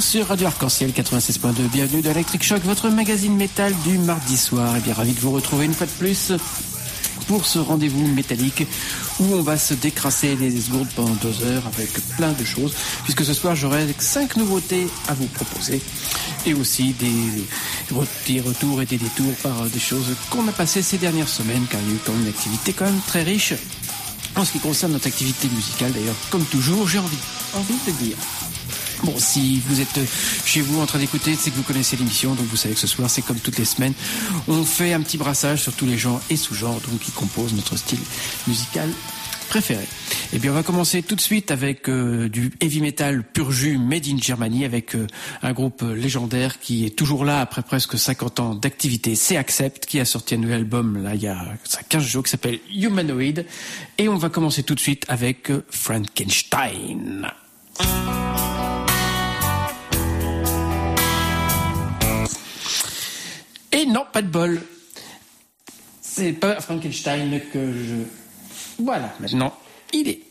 9h sur Radio Arc-en-Ciel 96.2. Bienvenue dans Electric Shock, votre magazine métal du mardi soir. Et bien ravi de vous retrouver une fois de plus pour ce rendez-vous métallique où on va se décrasser les esgourdes pendant deux heures avec plein de choses. Puisque ce soir j'aurai cinq nouveautés à vous proposer et aussi des, retours et des détours par des choses qu'on a passées ces dernières semaines car il y a eu quand même une activité quand même très riche en ce qui concerne notre activité musicale d'ailleurs. Comme toujours, j'ai envie, envie de dire. Bon, si vous êtes chez vous en train d'écouter, c'est que vous connaissez l'émission, donc vous savez que ce soir, c'est comme toutes les semaines, on fait un petit brassage sur tous les genres et sous-genres, donc qui composent notre style musical préféré. Eh bien, on va commencer tout de suite avec euh, du heavy metal pur jus made in Germany avec euh, un groupe légendaire qui est toujours là après presque 50 ans d'activité. C'est Accept qui a sorti un nouvel album là il y a 15 jours qui s'appelle Humanoid. Et on va commencer tout de suite avec euh, Frankenstein. Et non, pas de bol. C'est pas Frankenstein que je... Voilà, maintenant, il est.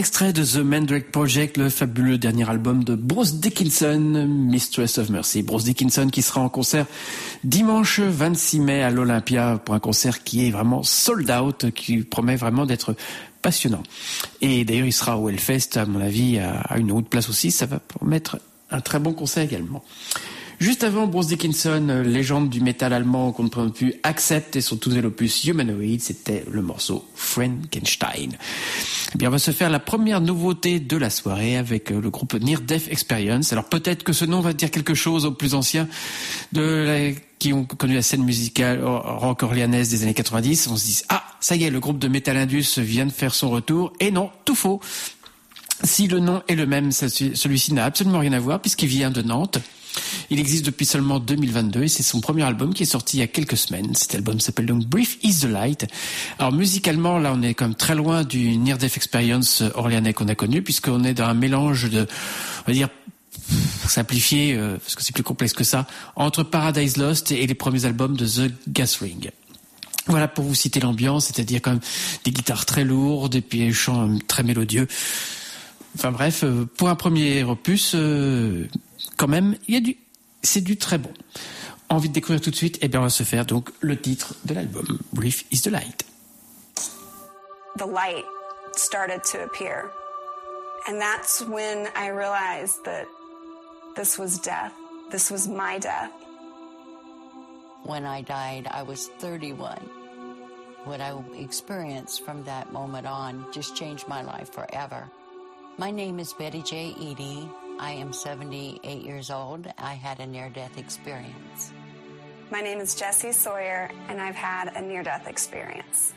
extrait de The Mandrake Project, le fabuleux dernier album de Bruce Dickinson, Mistress of Mercy. Bruce Dickinson qui sera en concert dimanche 26 mai à l'Olympia pour un concert qui est vraiment sold out, qui promet vraiment d'être passionnant. Et d'ailleurs, il sera au Hellfest, à mon avis, à une haute place aussi. Ça va promettre un très bon concert également. Juste avant, Bruce Dickinson, euh, légende du métal allemand qu'on ne peut plus, accepte et son tout opus Humanoid, c'était le morceau Frankenstein. Eh bien, on va se faire la première nouveauté de la soirée avec euh, le groupe Near Death Experience. Alors peut-être que ce nom va dire quelque chose aux plus anciens de qui ont connu la scène musicale rock orléanaise des années 90. On se dit, ah, ça y est, le groupe de Metal Indus vient de faire son retour. Et non, tout faux. Si le nom est le même, celui-ci n'a absolument rien à voir puisqu'il vient de Nantes. Il existe depuis seulement 2022 et c'est son premier album qui est sorti il y a quelques semaines. Cet album s'appelle donc Brief is the Light. Alors musicalement, là, on est quand même très loin du Near Death Experience orléanais qu'on a connu puisqu'on est dans un mélange de, on va dire, simplifié, euh, parce que c'est plus complexe que ça, entre Paradise Lost et les premiers albums de The Gas Ring. Voilà pour vous citer l'ambiance, c'est-à-dire quand même des guitares très lourdes et puis des chants euh, très mélodieux. Enfin bref, euh, pour un premier opus, quand même, il y a du, c'est du très bon. Envie de découvrir tout de suite, eh bien, on va se faire donc le titre de l'album, Brief is the Light. The light started to appear. And that's when I realized that this was death. This was my death. When I died, I was 31. What I experienced from that moment on just changed my life forever. My name is Betty J. Eady. I am 78 years old. I had a near death experience. My name is Jessie Sawyer, and I've had a near death experience.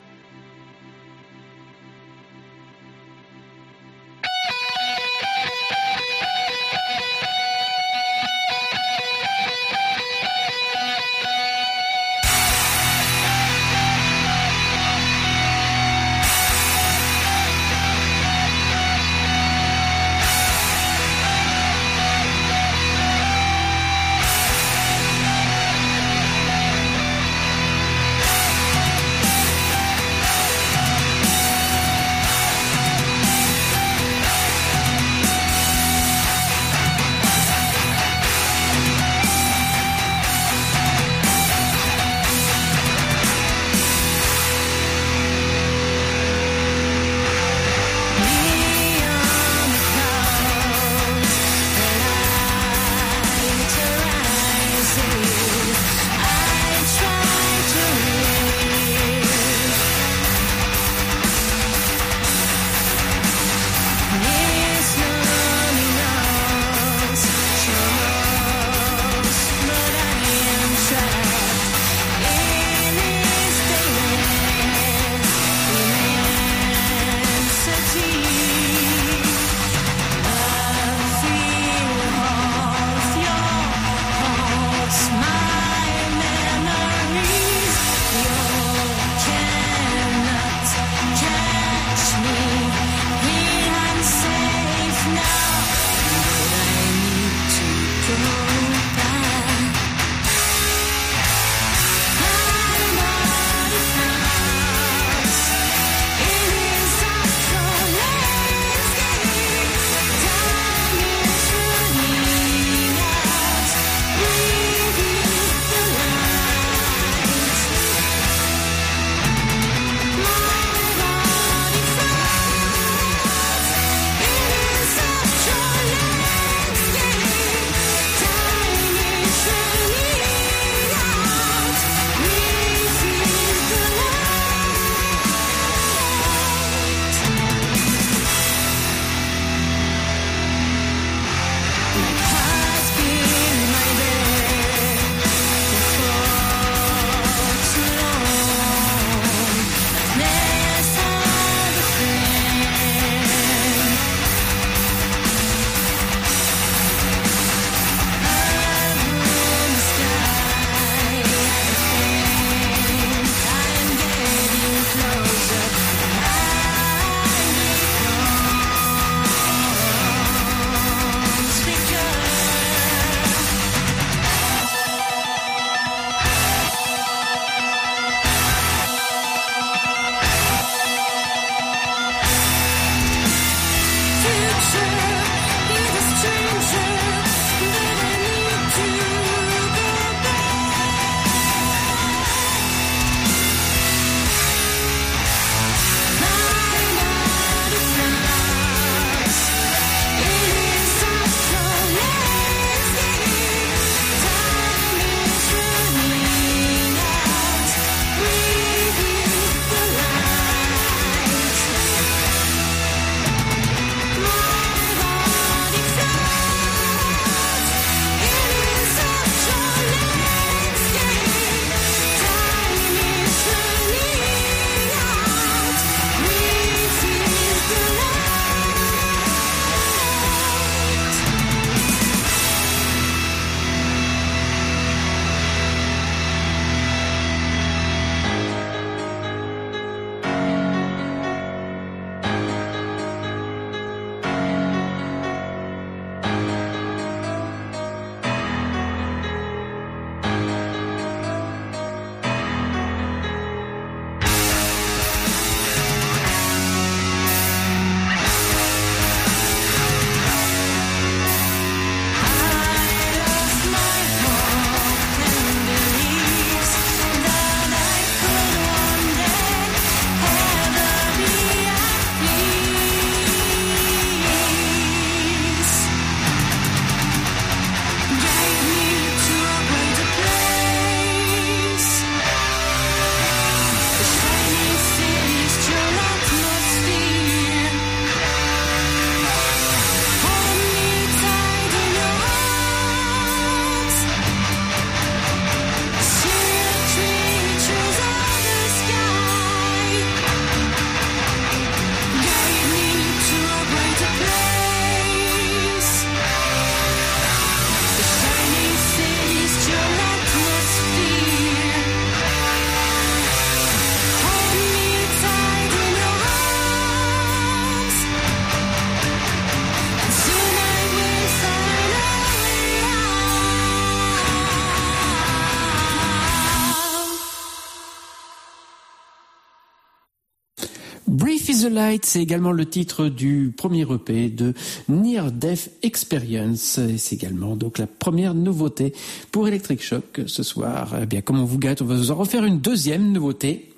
C'est également le titre du premier EP de Near Death Experience. C'est également donc la première nouveauté pour Electric Shock ce soir. Eh bien, comme on vous gâte, on va vous en refaire une deuxième nouveauté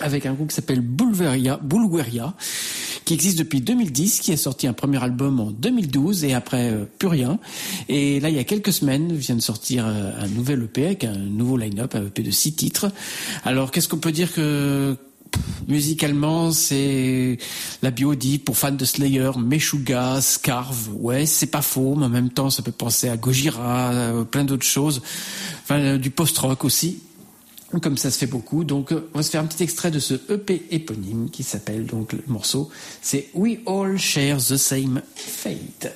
avec un groupe qui s'appelle Bulgaria, qui existe depuis 2010, qui a sorti un premier album en 2012 et après euh, plus rien. Et là, il y a quelques semaines, vient de sortir euh, un nouvel EP avec un nouveau line-up, un EP de six titres. Alors, qu'est-ce qu'on peut dire que musicalement, c'est la biodie pour fans de Slayer, Meshuga, Scarve. Ouais, c'est pas faux, mais en même temps, ça peut penser à Gojira, euh, plein d'autres choses. Enfin, du post-rock aussi comme ça se fait beaucoup. Donc, on va se faire un petit extrait de ce EP éponyme qui s'appelle donc le morceau, c'est We All Share the Same Fate.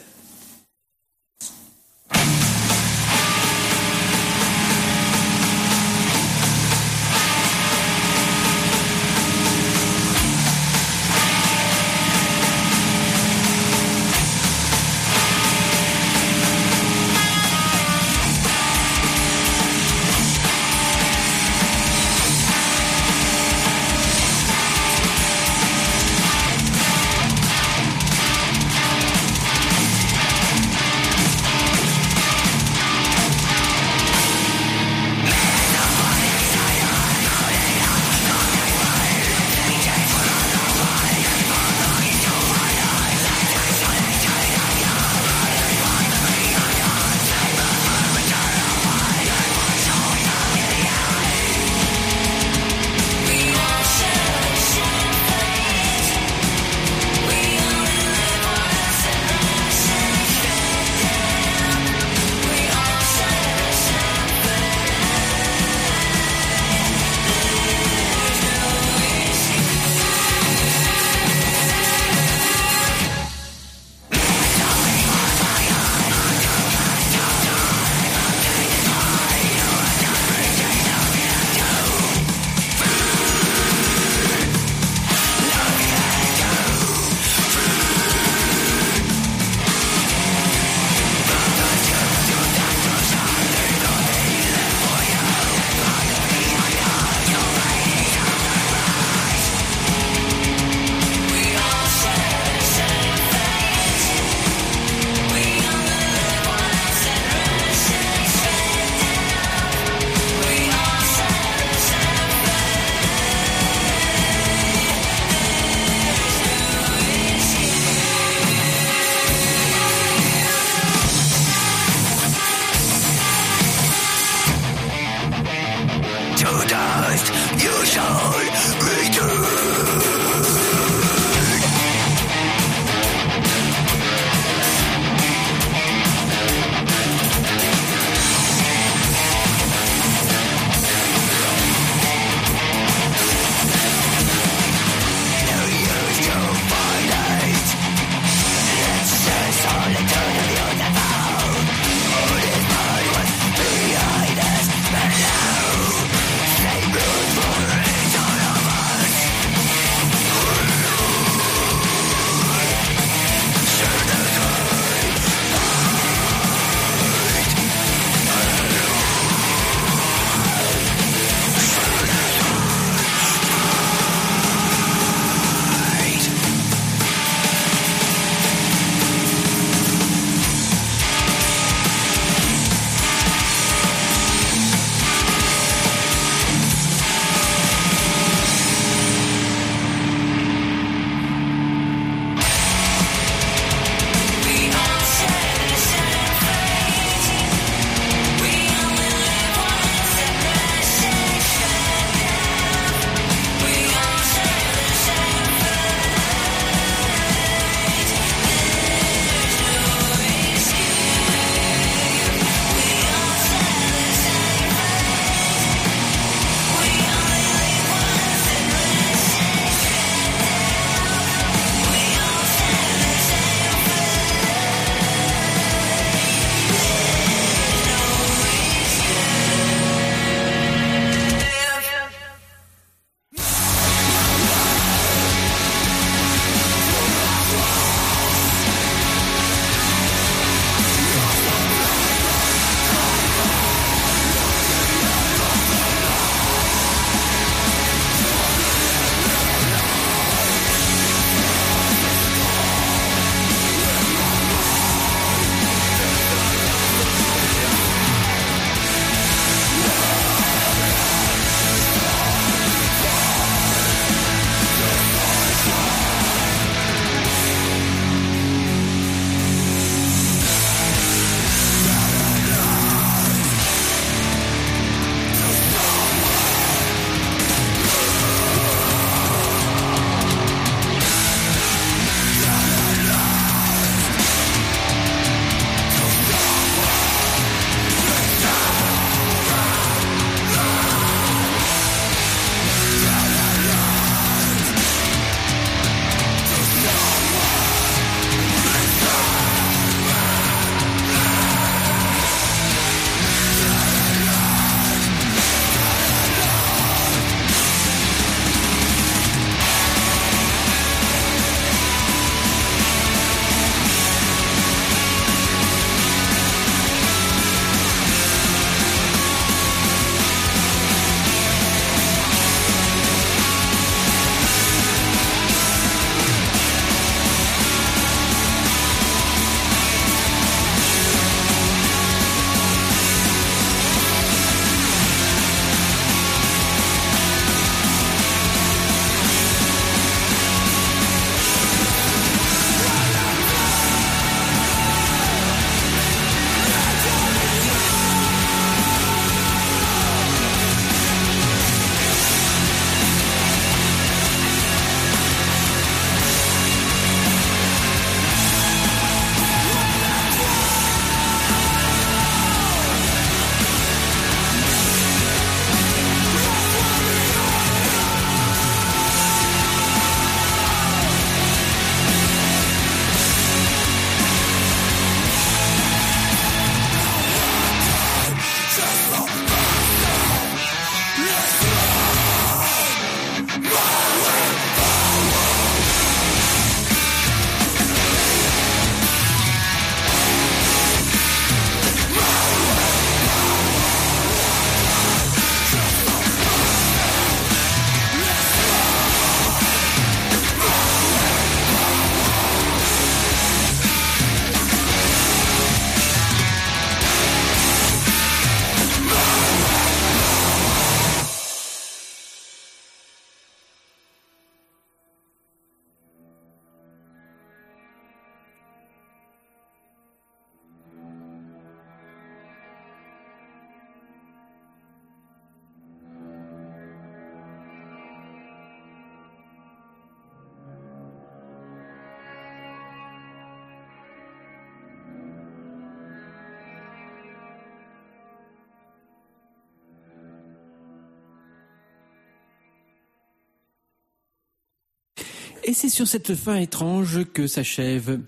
Et c'est sur cette fin étrange que s'achève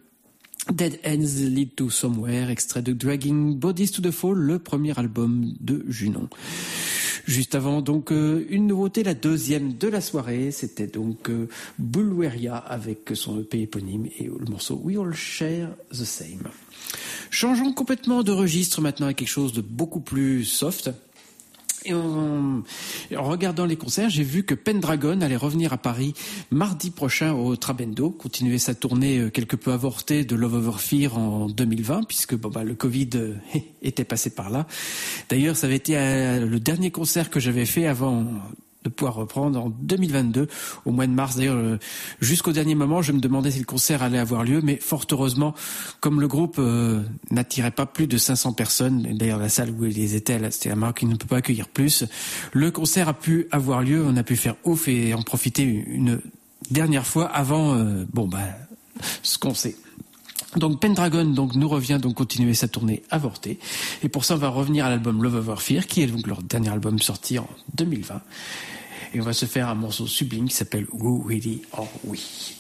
Dead Ends Lead to Somewhere, extrait de Dragging Bodies to the Fall, le premier album de Junon. Juste avant, donc, euh, une nouveauté, la deuxième de la soirée, c'était donc euh, Bulweria avec son EP éponyme et le morceau We All Share the Same. Changeons complètement de registre maintenant à quelque chose de beaucoup plus soft. En, regardant les concerts, j'ai vu que Pendragon allait revenir à Paris mardi prochain au Trabendo, continuer sa tournée euh, quelque peu avortée de Love Over Fear en 2020, puisque bah, le Covid euh, était passé par là. D'ailleurs, ça avait été euh, le dernier concert que j'avais fait avant de pouvoir reprendre en 2022, au mois de mars. D'ailleurs, euh, jusqu'au dernier moment, je me demandais si le concert allait avoir lieu, mais fort heureusement, comme le groupe euh, n'attirait pas plus de 500 personnes, d'ailleurs la salle où ils étaient, c'était la marque qui ne peut pas accueillir plus, le concert a pu avoir lieu, on a pu faire ouf et en profiter une dernière fois avant, euh, bon bah, ce qu'on sait. Donc Pendragon donc nous revient donc continuer sa tournée avortée et pour ça on va revenir à l'album Love Over Fear qui est donc leur dernier album sorti en 2020 et on va se faire un morceau sublime qui s'appelle Who Really Are We?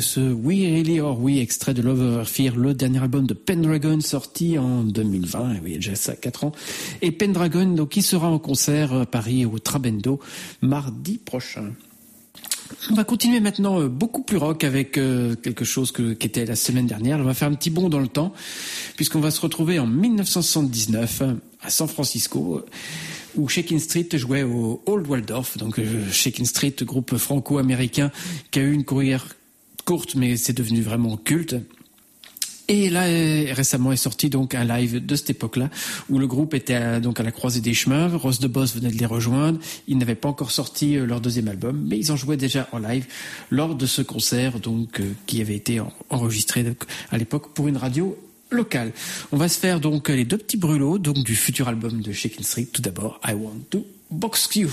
Ce We Really Or We, extrait de Love Over Fear, le dernier album de Pendragon sorti en 2020, oui, déjà ça 4 ans. Et Pendragon, donc, qui sera en concert à Paris au Trabendo mardi prochain. On va continuer maintenant euh, beaucoup plus rock avec euh, quelque chose que, qui était la semaine dernière. On va faire un petit bond dans le temps, puisqu'on va se retrouver en 1979 à San Francisco où Shaking Street jouait au Old Waldorf, donc euh, Shaking Street, groupe franco-américain qui a eu une carrière courte, mais c'est devenu vraiment culte. Et là, récemment est sorti donc un live de cette époque-là, où le groupe était à, donc à la croisée des chemins. Ross de Boss venait de les rejoindre. Ils n'avaient pas encore sorti euh, leur deuxième album, mais ils en jouaient déjà en live lors de ce concert, donc euh, qui avait été enregistré à l'époque pour une radio locale. On va se faire donc les deux petits brûlots donc du futur album de Shaking Street. Tout d'abord, I Want to Box You.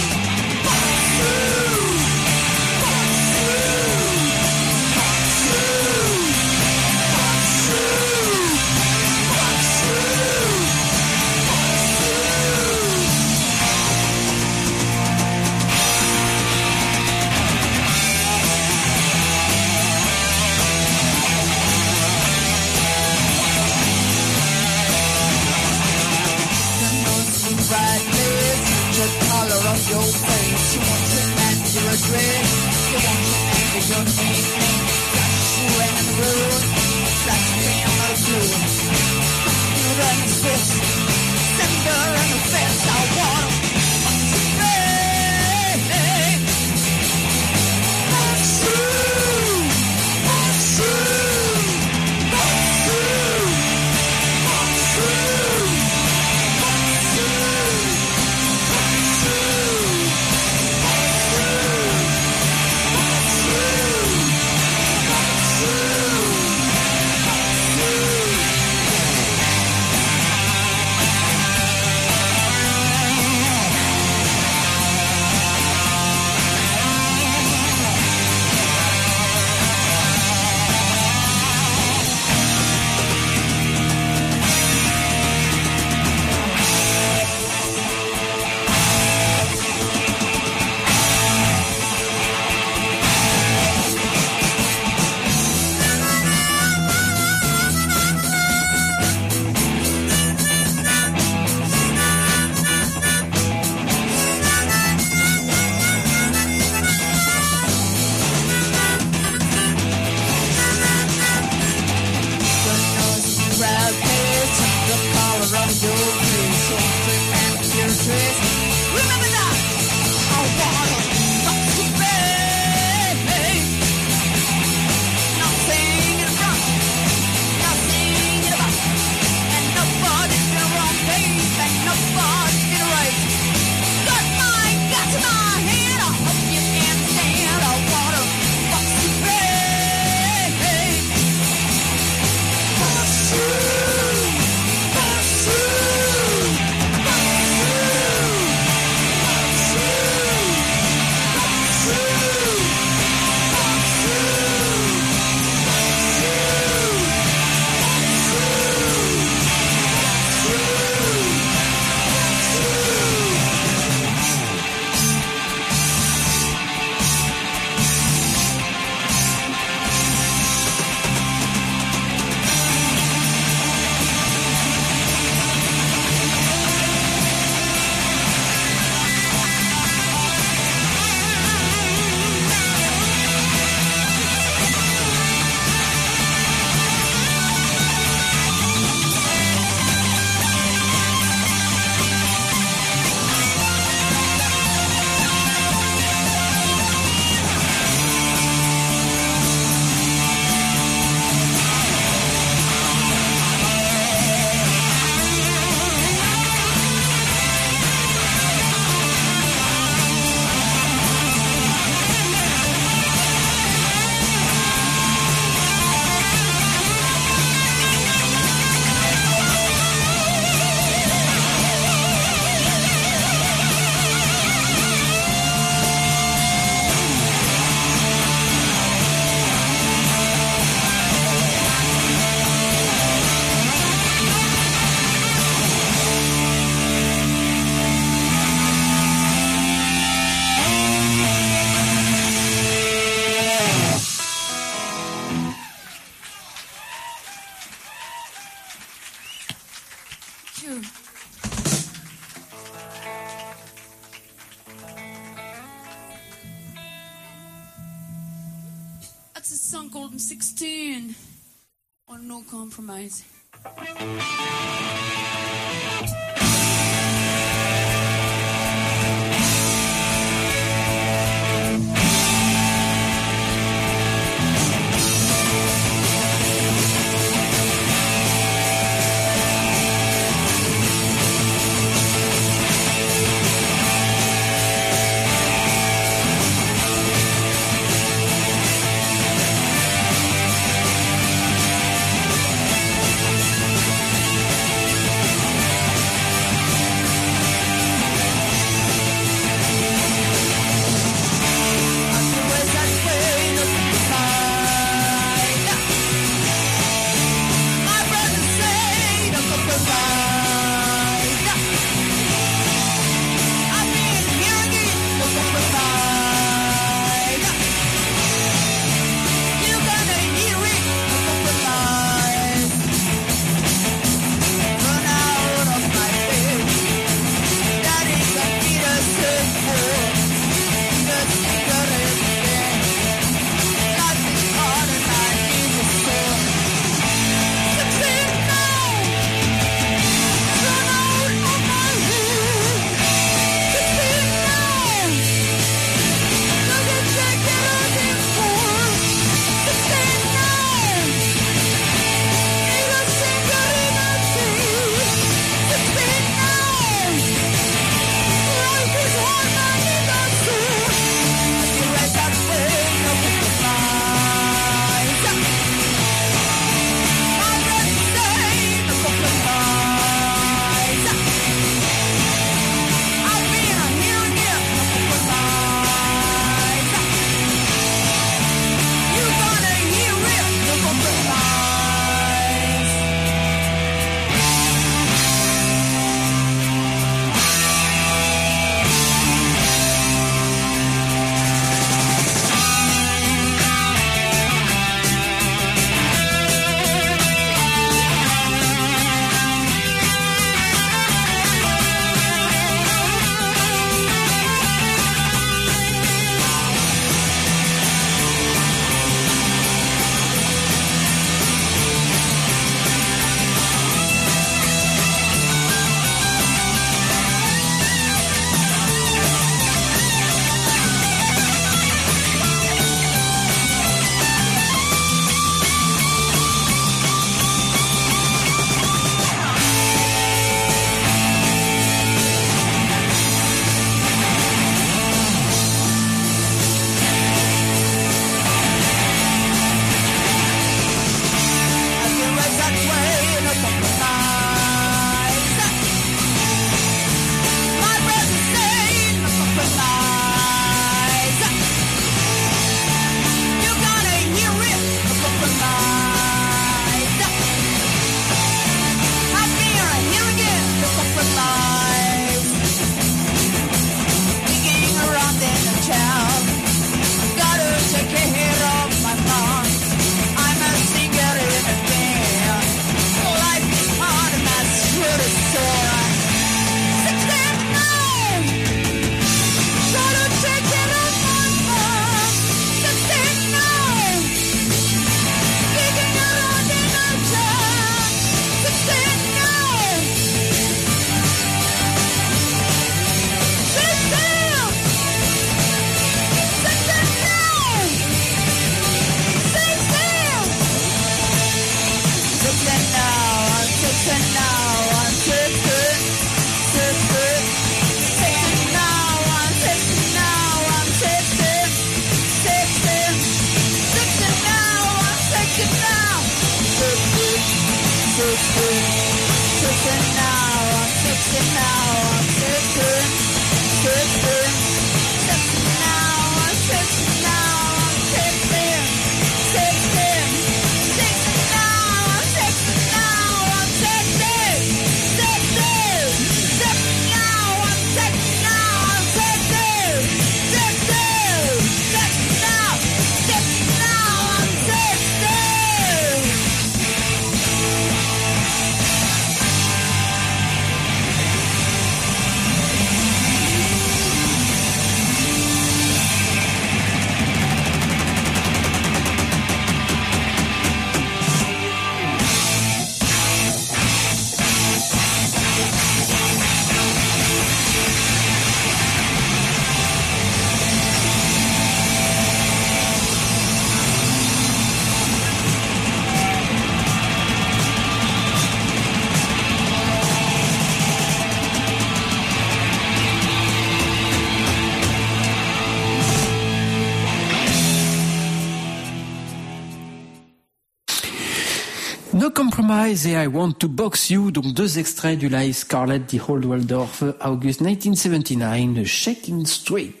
Compromise et I Want to Box You, donc deux extraits du live Scarlett the Old Waldorf, August 1979, Shaking Street.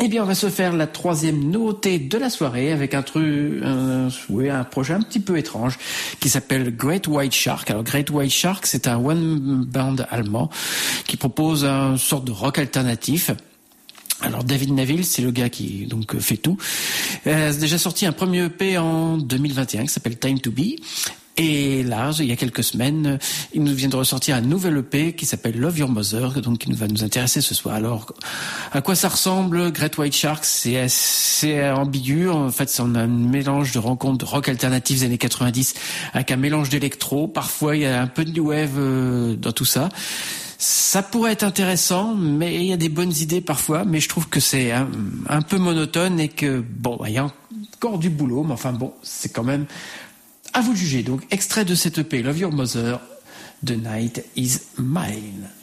Eh bien, on va se faire la troisième nouveauté de la soirée avec un truc, oui, un projet un petit peu étrange qui s'appelle Great White Shark. Alors, Great White Shark, c'est un one band allemand qui propose un sorte de rock alternatif. Alors David Neville, c'est le gars qui donc fait tout. Euh, a déjà sorti un premier EP en 2021 qui s'appelle Time to Be. Et là, il y a quelques semaines, il nous vient de ressortir un nouvel EP qui s'appelle Love Your Mother, donc qui va nous intéresser ce soir. Alors, à quoi ça ressemble Great White Shark? C'est assez ambigu. En fait, c'est un mélange de rencontres de rock alternatif des années 90 avec un mélange d'électro. Parfois, il y a un peu de new wave euh, dans tout ça. Ça pourrait être intéressant, mais il y a des bonnes idées parfois, mais je trouve que c'est un, un, peu monotone et que, bon, il y a encore du boulot, mais enfin bon, c'est quand même à vous de juger. Donc, extrait de cette EP, Love Your Mother, The Night is Mine. Feeling blessed, cause the night is mine.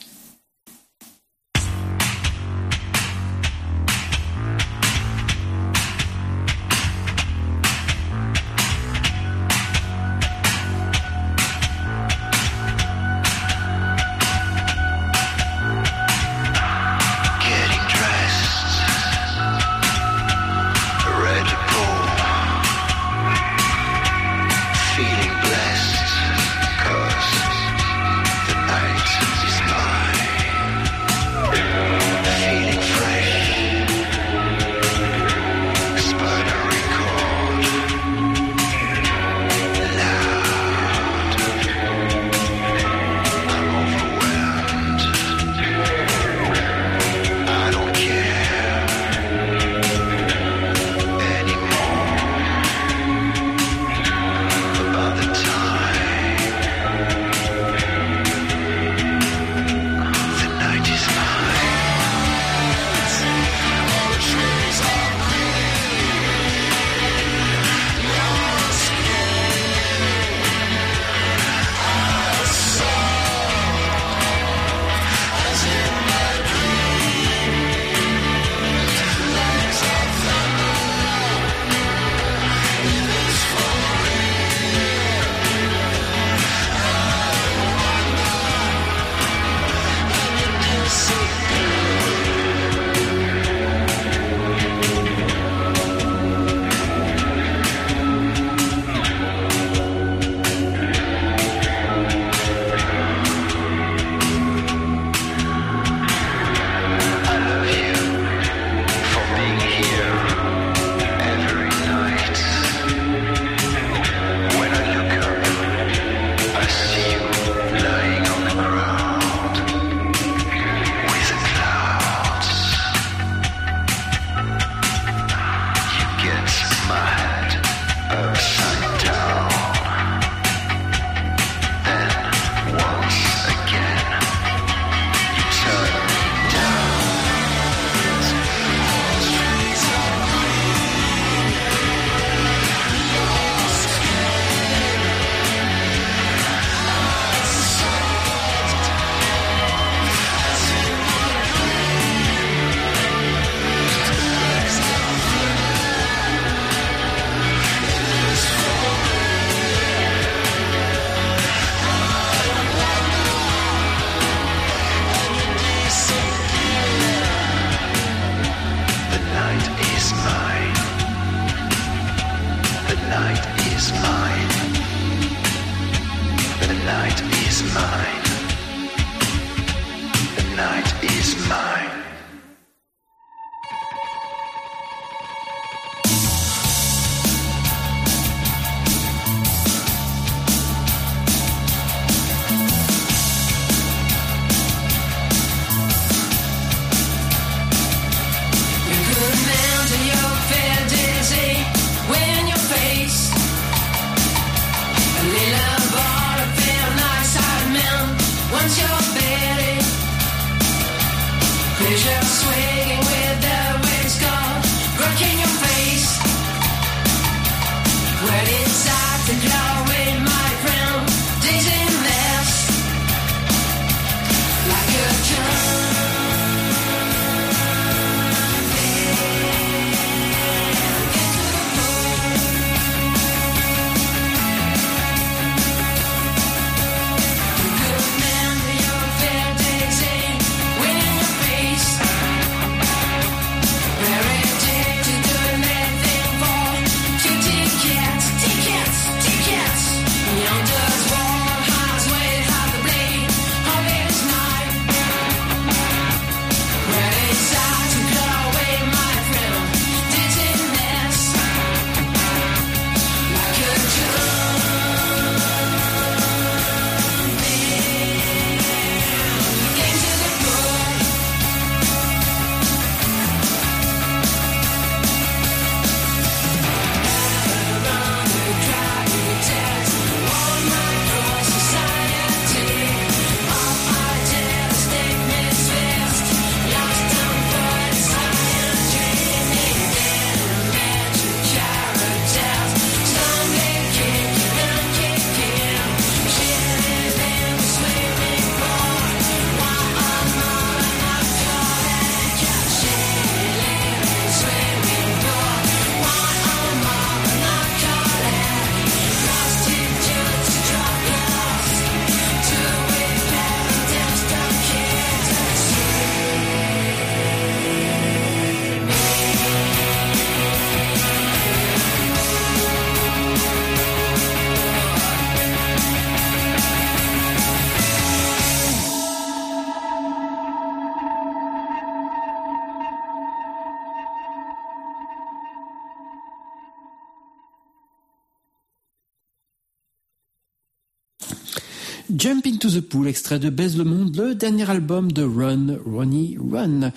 Pool, extrait de Baise le Monde, le dernier album de Run, Ronnie Run.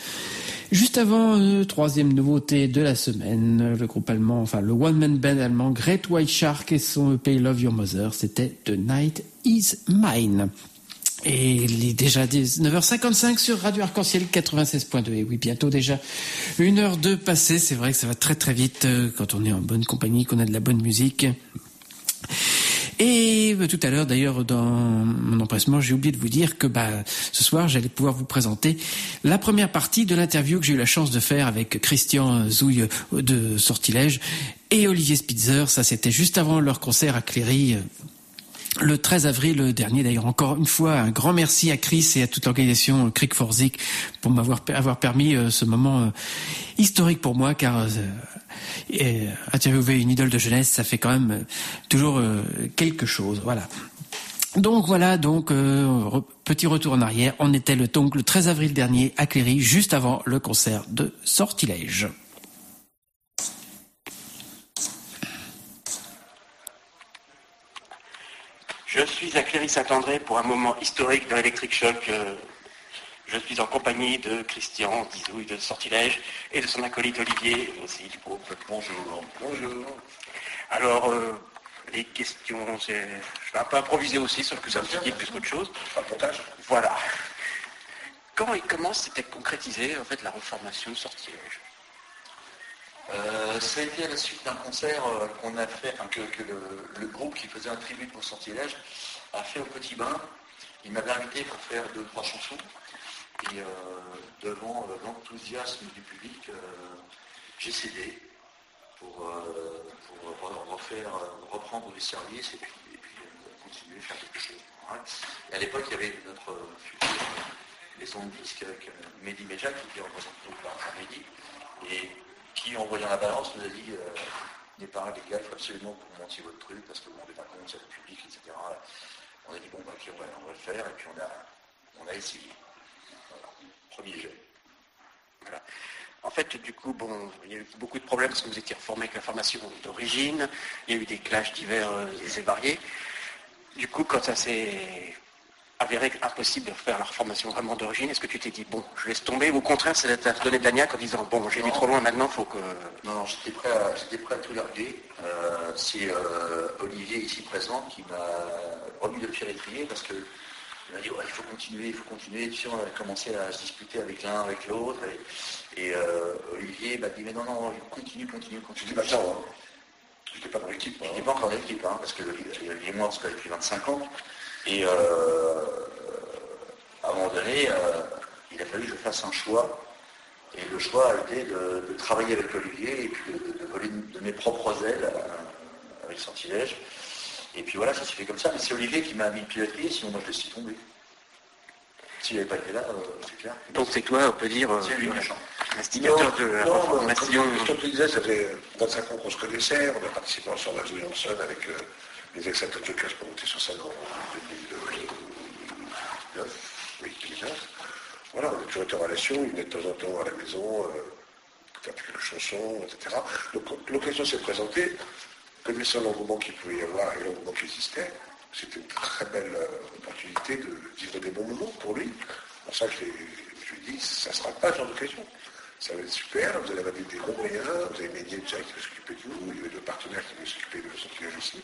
Juste avant, euh, troisième nouveauté de la semaine, le groupe allemand, enfin le one-man band allemand Great White Shark et son EP Love Your Mother, c'était The Night Is Mine. Et il est déjà 19h55 sur Radio Arc-en-Ciel 96.2. Et oui, bientôt déjà une heure de passé. C'est vrai que ça va très très vite euh, quand on est en bonne compagnie, qu'on a de la bonne musique. Et euh, tout à l'heure, d'ailleurs, dans mon empressement, j'ai oublié de vous dire que bah, ce soir, j'allais pouvoir vous présenter la première partie de l'interview que j'ai eu la chance de faire avec Christian Zouille de Sortilège et Olivier Spitzer. Ça, c'était juste avant leur concert à Cléry euh, le 13 avril dernier, d'ailleurs, encore une fois, un grand merci à Chris et à toute l'organisation Crick for Zik pour m'avoir avoir permis euh, ce moment euh, historique pour moi, car euh, interviewer une idole de jeunesse, ça fait quand même toujours quelque chose. Voilà. Donc voilà, donc petit retour en arrière. On était le, donc le 13 avril dernier à Cléry, juste avant le concert de Sortilège. Je suis à Cléry-Saint-André pour un moment historique dans Electric Shock. Euh, je suis en compagnie de Christian Dizouille de Sortilège et de son acolyte Olivier aussi du groupe. Bonjour. Bonjour. Alors, euh, les questions, je vais un peu improviser aussi, sauf que ça me dit plus qu'autre chose. Voilà. Quand et comment s'était concrétisé en fait la reformation de Sortilège? Euh, ça a été à la suite d'un concert euh, qu'on a fait, que, le, groupe qui faisait un tribut pour Sortilège a fait au Petit Bain. Il m'avait invité pour faire deux, trois chansons. Et euh, devant l'enthousiasme du public, j'ai cédé pour, refaire, reprendre les services et puis, continuer à faire quelque chose. Et à l'époque, il y avait notre futur maison de disque avec Mehdi Meja qui était représenté par Mehdi. Et qui, en voyant la balance, nous a dit euh, n'est pas gars, il faut absolument que vous montiez votre truc, parce que vous ne rendez pas compte, c'est le public, etc. On a dit, bon, bah, ok, on va, le faire, et puis on a, on a essayé. Voilà, premier jet. Voilà. En fait, du coup, bon, il y a eu beaucoup de problèmes parce que vous étiez reformé avec la formation d'origine, il y a eu des clashs divers euh, et variés. Du coup, quand ça s'est avéré impossible de faire la reformation vraiment d'origine, est-ce que tu t'es dit, bon, je laisse tomber, ou au contraire, c'est d'être donné de la niaque en disant, bon, j'ai mis trop loin maintenant, il faut que... Non, non j'étais prêt, à, prêt à tout larguer. Euh, c'est euh, Olivier, ici présent, qui m'a remis le pied à l'étrier, parce que il m'a dit, il faut continuer, il faut continuer. Tu sais, on a commencé à se disputer avec l'un, avec l'autre, et, euh, Olivier m'a dit, mais non, non, continue, continue, continue. Hein. Je n'étais pas dans l'équipe. Je n'étais pas encore dans l'équipe, hein, parce que Olivier et moi, on se connaît depuis 25 ans. Et euh, à un moment donné, euh, il a fallu que je fasse un choix. Et le choix a été de, travailler avec Olivier et puis de, voler de mes propres ailes euh, avec Sortilège. Et puis voilà, ça s'est fait comme ça. Mais c'est Olivier qui m'a mis le pied sinon moi je laissé tomber. S'il n'avait pas été là, c'est clair. Donc c'est toi, on peut dire, l'instigateur de la formation. Comme tu disais, ça fait 25 ans qu'on se connaissait, on a participé ensemble à Hanson avec les ex-athlètes de classe pour monter sur scène en 2009, oui, 2009. Voilà, on a toujours été en relation, il venait de temps en temps à la maison, euh, faire quelques chansons, etc. Donc l'occasion s'est présentée, connaissant l'engouement qu'il pouvait y avoir et l'engouement qui existait, c'était une très belle euh, opportunité de vivre des bons moments pour lui. Pour ça que je lui ai dit, ça ne sera pas genre d'occasion. Ça va être super, vous allez avoir des bons moyens, vous avez Médier qui va s'occuper de vous, il y avait deux partenaires qui vont s'occuper de son aussi.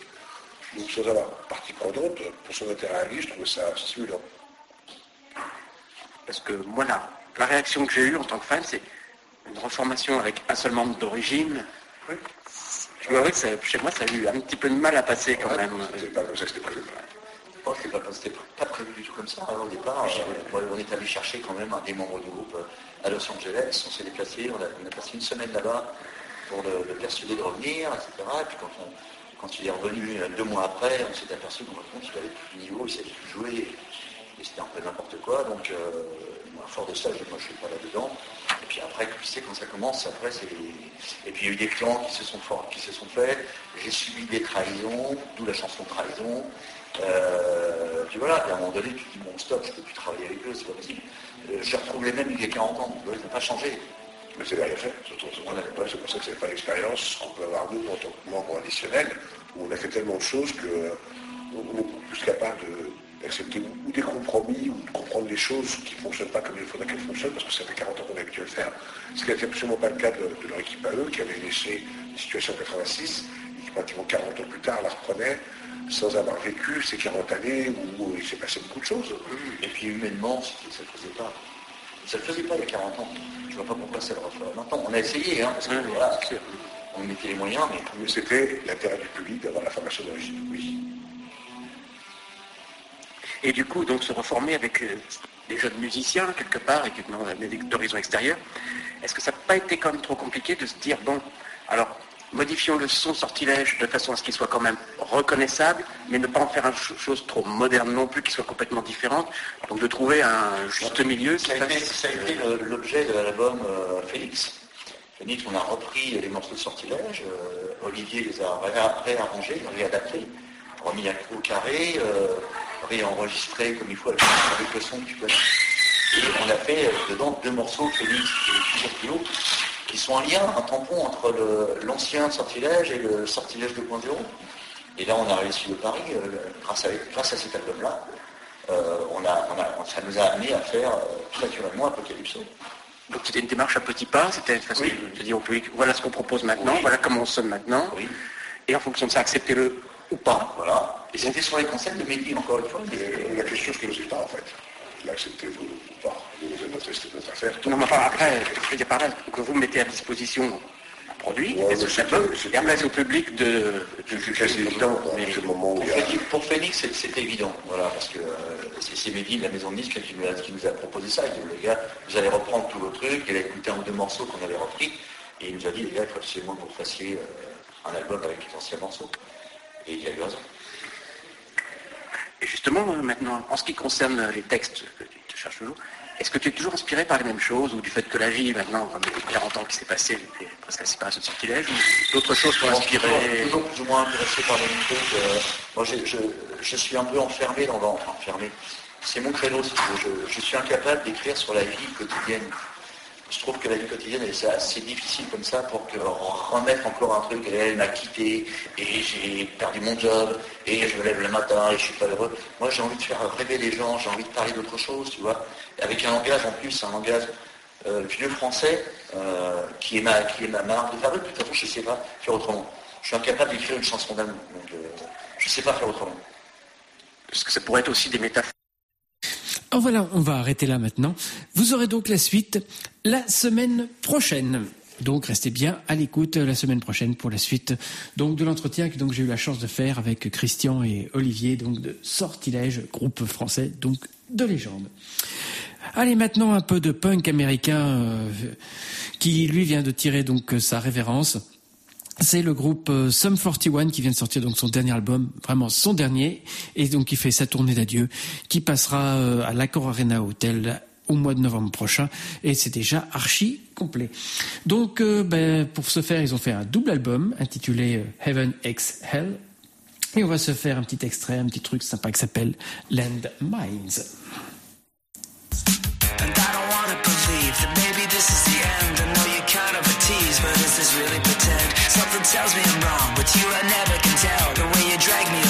Donc sans avoir partie prenante, pour son intérêt à lui, je trouve ça stimulant. Parce que moi, la, la réaction que j'ai eue en tant que fan, c'est une reformation avec un seul membre d'origine. Oui. Je dois avouer que chez moi, ça a eu un petit peu de mal à passer quand même. C'est pas comme ça que c'était prévu. Oh, c'était pas, pas, prévu du tout comme ça. au départ, euh, on est allé chercher quand même des membres du groupe euh, à Los Angeles. On s'est déplacé, on a, passé une semaine là-bas pour le, le, persuader de revenir, etc. Et puis quand on, quand il est revenu euh, deux mois après, on s'est aperçu qu'en compte, il avait plus de niveau, il savait plus jouer, et c'était un peu n'importe quoi. Donc, euh, fort de ça, moi je ne suis pas là-dedans. Et puis après, tu sais, quand ça commence, après, c'est. Et puis il y a eu des clans qui se sont, qui se sont faits. J'ai subi des trahisons, d'où la chanson Trahison. Euh, puis voilà, à un moment donné, tu te dis, bon, stop, je ne peux plus travailler avec eux, c'est pas possible. Euh, je retrouve les mêmes il y a 40 ans, ils n'ont pas changé. Mais c'est rien fait, c'est pour ça que c'est pas l'expérience qu'on peut avoir nous en tant que membre additionnel, où on a fait tellement de choses qu'on est beaucoup plus capable d'accepter ou des compromis, ou de comprendre les choses qui ne fonctionnent pas comme il faudrait qu'elles fonctionnent, parce que ça fait 40 ans qu'on est habitué à le faire. Ce qui n'était absolument pas le cas de, leur équipe à eux, qui avait laissé une situation en 86, et qui pratiquement 40 ans plus tard la reprenait sans avoir vécu ces 40 années où il s'est passé beaucoup de choses. Et puis humainement, ça ne faisait pas. Ça ne le faisait pas il y a 40 ans. Je ne vois pas pourquoi ça le referait maintenant. On a essayé, hein, parce que voilà, on mettait les moyens, mais... C'était l'intérêt du public d'avoir la formation d'origine, oui. Et du coup, donc se reformer avec euh, des jeunes musiciens, quelque part, et d'horizon extérieur, est-ce que ça n'a pas été quand même trop compliqué de se dire, bon, alors modifions le son sortilège de façon à ce qu'il soit quand même reconnaissable, mais ne pas en faire une chose trop moderne non plus, qui soit complètement différente. Donc de trouver un juste milieu. Ça a, été, l'objet de l'album euh, Félix. Félix, on a repris les morceaux de sortilège, euh, Olivier les a réarrangés, réadaptés, remis à au carré, réenregistré comme il faut avec, le son. Et on a fait dedans deux morceaux, Félix et Kilo, qui sont en lien, un tampon entre l'ancien sortilège et le sortilège 2.0. Et là, on a réussi le pari, euh, grâce, à, grâce à cet album-là, euh, on a, ça nous a amené à faire euh, tout naturellement Apocalypse. Donc c'était une démarche à petits pas, c'était une façon de dire au public, voilà ce qu'on propose maintenant, voilà comment on sonne maintenant, et en fonction de ça, acceptez-le ou pas. Voilà. Et c'était sur les concepts de Mehdi, encore une fois. La question, je ne sais pas, en fait. L'acceptez-vous ou Non, mais après, je veux dire par là, que vous mettez à disposition un produit, ouais, et après c'est au public de, juger. C'est évident, ce moment où Pour Phoenix, c'est évident, voilà, parce que euh, c'est Mehdi de la maison de disque qui nous, a, qui nous a proposé ça. Il dit, les gars, vous allez reprendre tout vos trucs, il a écouté un ou deux morceaux qu'on avait repris, et il nous a dit, les gars, il faut absolument que vous fassiez euh, un album avec les anciens morceaux. Et il a eu raison. Et justement, euh, maintenant, en ce qui concerne les textes est-ce que tu es toujours inspiré par les mêmes choses, ou du fait que la vie, maintenant, depuis 40 ans qui s'est passé, était presque la séparation de sortilège, ou d'autres choses inspirer Toujours plus ou moins intéressé par les choses. Euh, moi, je, suis un peu enfermé dans... Enfin, enfermé. C'est mon créneau, je suis incapable d'écrire sur la vie quotidienne je trouve que la vie quotidienne est assez difficile comme ça pour remettre encore un truc, elle m'a quitté et j'ai perdu mon job et je me lève le matin et je suis pas heureux. Moi j'ai envie de faire rêver les gens, j'ai envie de parler d'autre chose, tu vois. Avec un langage en plus, un langage euh, vieux français euh, qui, est ma, qui est ma marque de fabrique, de toute façon je ne sais pas faire autrement. Je suis incapable d'écrire une chanson d'amour, donc euh, je ne sais pas faire autrement. Est-ce que ça pourrait être aussi des métaphores Oh voilà, on va arrêter là maintenant. Vous aurez donc la suite la semaine prochaine. Donc restez bien à l'écoute la semaine prochaine pour la suite donc de l'entretien que donc j'ai eu la chance de faire avec Christian et Olivier donc de Sortilège, groupe français donc de légende. Allez maintenant un peu de punk américain euh, qui lui vient de tirer donc sa révérence c'est le groupe euh, Sum 41 qui vient de sortir donc son dernier album, vraiment son dernier, et donc qui fait sa tournée d'adieu, qui passera euh, à l'Accor Arena Hotel au mois de novembre prochain, et c'est déjà archi complet. Donc, euh, ben, pour ce faire, ils ont fait un double album intitulé Heaven X Hell, et on va se faire un petit extrait, un petit truc sympa qui s'appelle Land Mines. Tells me I'm wrong. but you, I never can tell. The way you drag me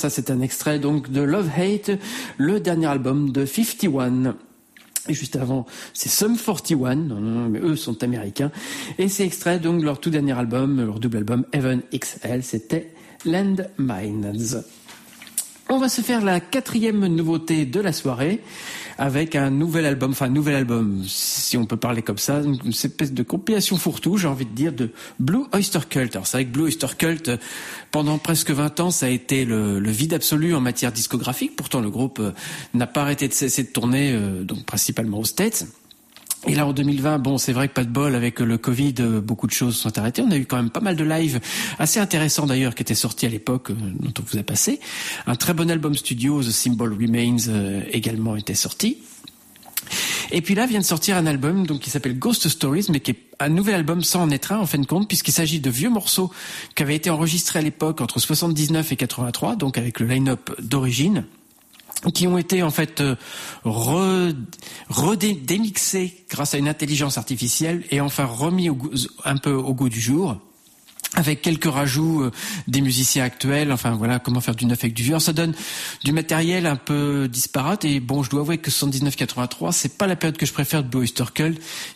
Ça, c'est un extrait donc de Love Hate, le dernier album de 51. Et juste avant, c'est Sum 41, non, mais eux sont américains. Et c'est extrait donc de leur tout dernier album, leur double album Heaven XL, c'était Landmines. On va se faire la quatrième nouveauté de la soirée avec un nouvel album, enfin un nouvel album, si on peut parler comme ça, une espèce de compilation fourre-tout, j'ai envie de dire, de Blue Oyster Cult. Alors c'est vrai que Blue Oyster Cult, pendant presque 20 ans, ça a été le, vide absolu en matière discographique. Pourtant, le groupe euh, n'a pas arrêté de cesser de tourner, euh, donc principalement aux States. Et là en 2020, bon, c'est vrai que pas de bol avec le Covid, euh, beaucoup de choses sont arrêtées. On a eu quand même pas mal de lives assez intéressants d'ailleurs qui étaient sortis à l'époque, euh, dont on vous a passé. Un très bon album studio, The Symbol Remains, euh, également était sorti. Et puis là vient de sortir un album donc qui s'appelle Ghost Stories, mais qui est un nouvel album sans en être un en fin de compte, puisqu'il s'agit de vieux morceaux qui avaient été enregistrés à l'époque entre 79 et 83, donc avec le line-up d'origine qui ont été en fait euh, redémixés grâce à une intelligence artificielle et enfin remis au un peu au goût du jour avec quelques rajouts euh, des musiciens actuels, enfin voilà comment faire du neuf avec du vieux. Alors, ça donne du matériel un peu disparate et bon, je dois avouer que 79-83, c'est pas la période que je préfère de Blue Oyster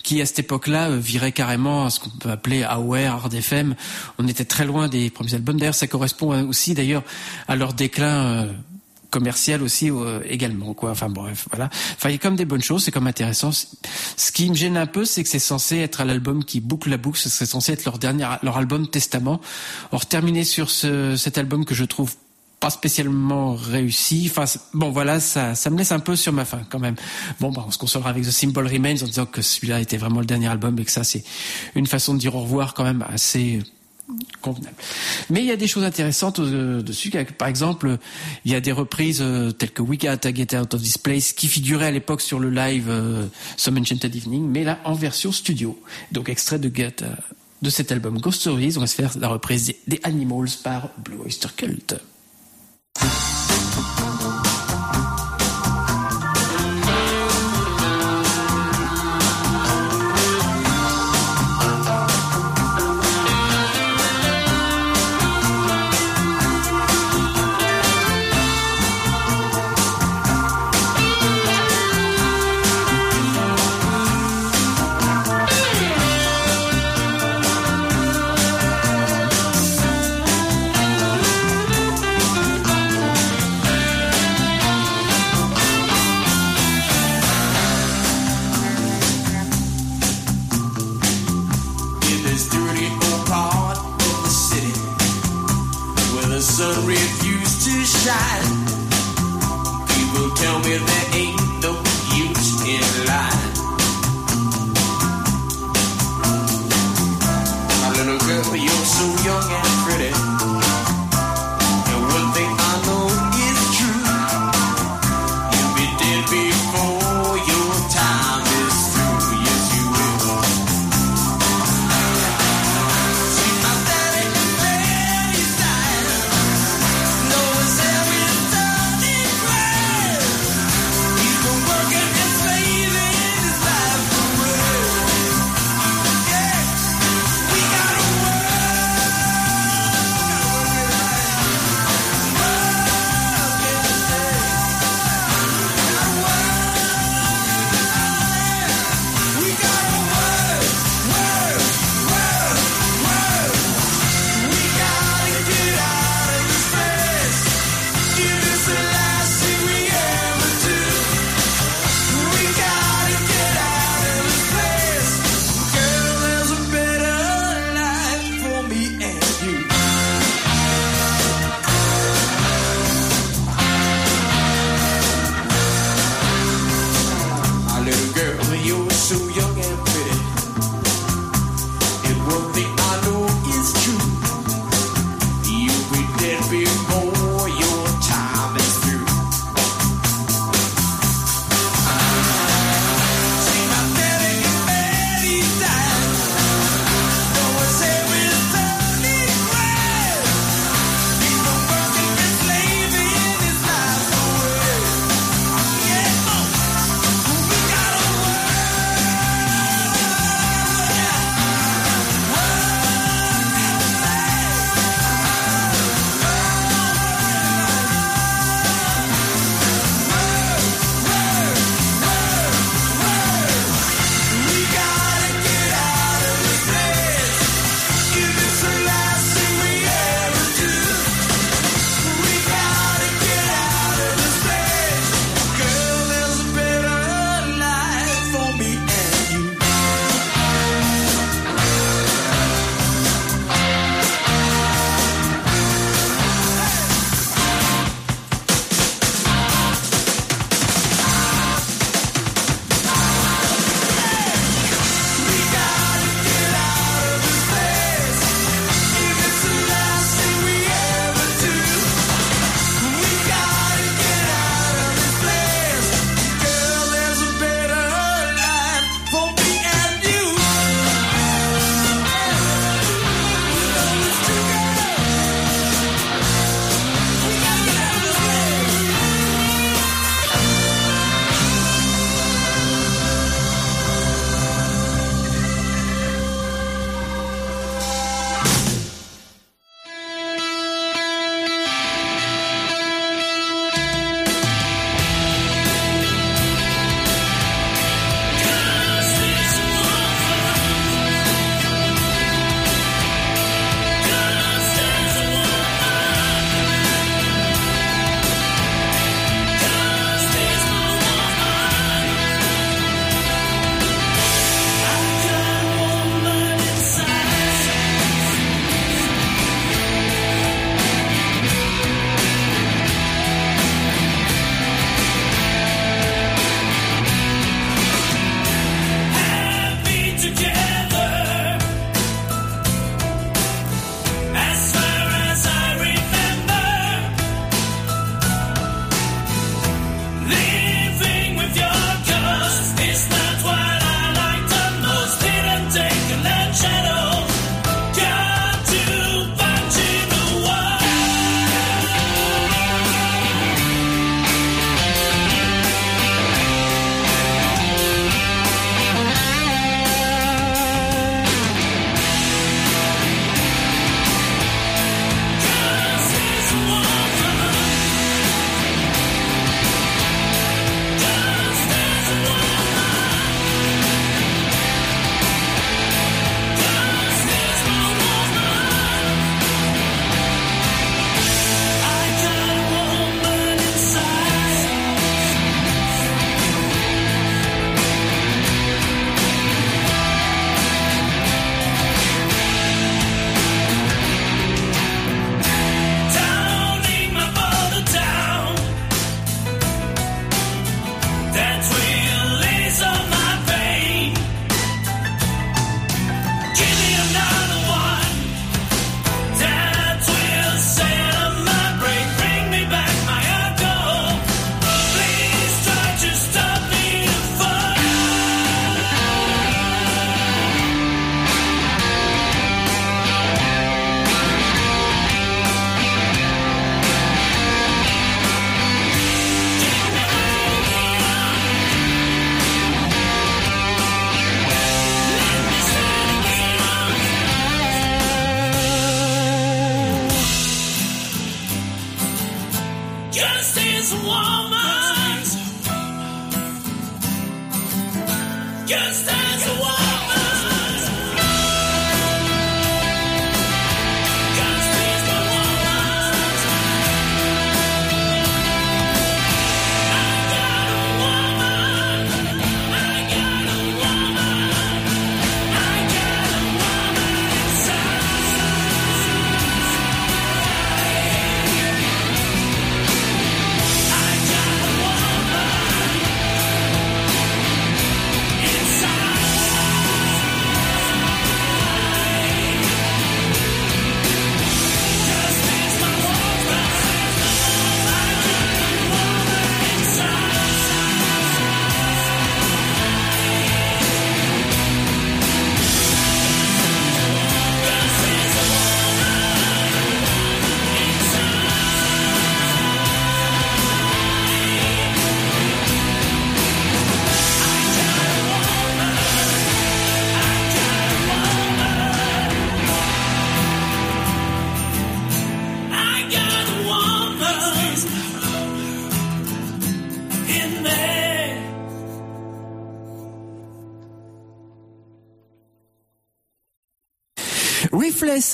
qui à cette époque-là euh, virait carrément à ce qu'on peut appeler Aware, Hard FM. On était très loin des premiers albums. D'ailleurs, ça correspond aussi d'ailleurs à leur déclin. Commercial aussi euh, également quoi enfin bref voilà enfin il y a comme des bonnes choses c'est comme intéressant ce qui me gêne un peu c'est que c'est censé être à l'album qui boucle la boucle ce serait censé être leur dernier leur album testament or terminer sur ce, cet album que je trouve pas spécialement réussi. Enfin, bon, voilà, ça, ça me laisse un peu sur ma faim quand même. Bon, bah, on se consolera avec The Symbol Remains en disant que celui-là était vraiment le dernier album et que ça, c'est une façon de dire au revoir quand même assez convenable. Mais il y a des choses intéressantes euh, dessus. Par exemple, il y a des reprises euh, telles que We Got to Get Out of This Place qui figuraient à l'époque sur le live euh, Some Enchanted Evening, mais là en version studio. Donc extrait de Get euh, de cet album Ghost Stories. On va se faire la reprise des, des Animals par Blue Oyster Cult.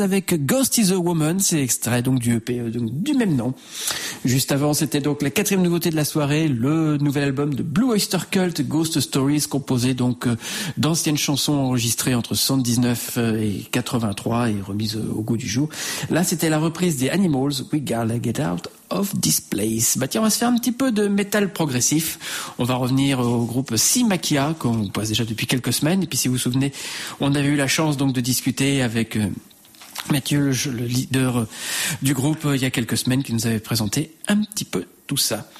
Avec Ghost is a Woman, c'est extrait donc du EP euh, donc, du même nom. Juste avant, c'était donc la quatrième nouveauté de la soirée, le nouvel album de Blue Oyster Cult, Ghost Stories, composé donc euh, d'anciennes chansons enregistrées entre 79 et 83 et remises euh, au goût du jour. Là, c'était la reprise des Animals, We Gotta Get Out of This Place. Bah tiens, on va se faire un petit peu de métal progressif. On va revenir au groupe Simakia, qu'on passe déjà depuis quelques semaines. Et puis si vous vous souvenez, on avait eu la chance donc de discuter avec euh, Mathieu, le, le leader euh, du groupe, euh, il y a quelques semaines, qui nous avait présenté un petit peu tout ça.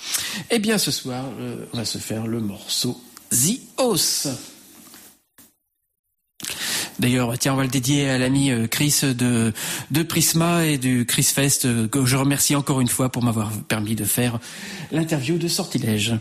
Eh bien, ce soir, euh, on va se faire le morceau The Os. D'ailleurs, tiens, on va le dédier à l'ami Chris de, de Prisma et du Chris Fest, que je remercie encore une fois pour m'avoir permis de faire l'interview de Sortilège.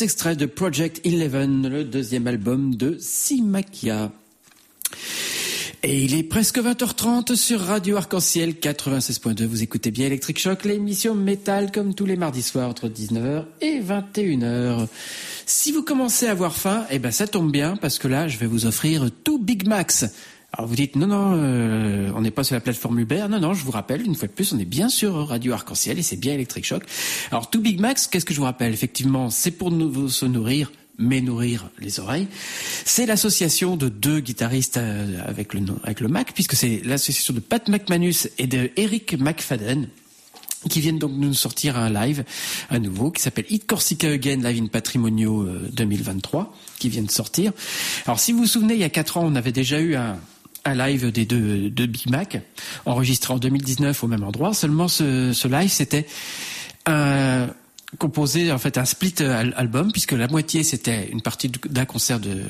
Zios, extrait de Project 11, le deuxième album de Simakia. Et il est presque 20h30 sur Radio Arc-en-Ciel 96.2. Vous écoutez bien Electric Shock, l'émission métal comme tous les mardis soirs entre 19h et 21h. Si vous commencez à avoir faim, eh ben ça tombe bien parce que là je vais vous offrir tout Big Max. Alors vous dites non non, euh, on n'est pas sur la plateforme Uber. Non non, je vous rappelle une fois de plus, on est bien sur Radio Arc-en-Ciel et c'est bien Electric Shock. Alors tout Big Max, qu'est-ce que je vous rappelle? Effectivement, c'est pour se nourrir mais nourrir les oreilles. C'est l'association de deux guitaristes euh, avec le, Mac, puisque c'est l'association de Pat McManus et de Eric McFadden qui viennent donc nous sortir un live à nouveau qui s'appelle Hit Corsica Again Live in Patrimonio euh, 2023 qui vient de sortir. Alors si vous vous souvenez, il y a quatre ans, on avait déjà eu un un live des deux, deux Big Mac enregistré en 2019 au même endroit. Seulement ce, live c'était composé en fait un split al- album puisque la moitié c'était une partie du- d'un concert de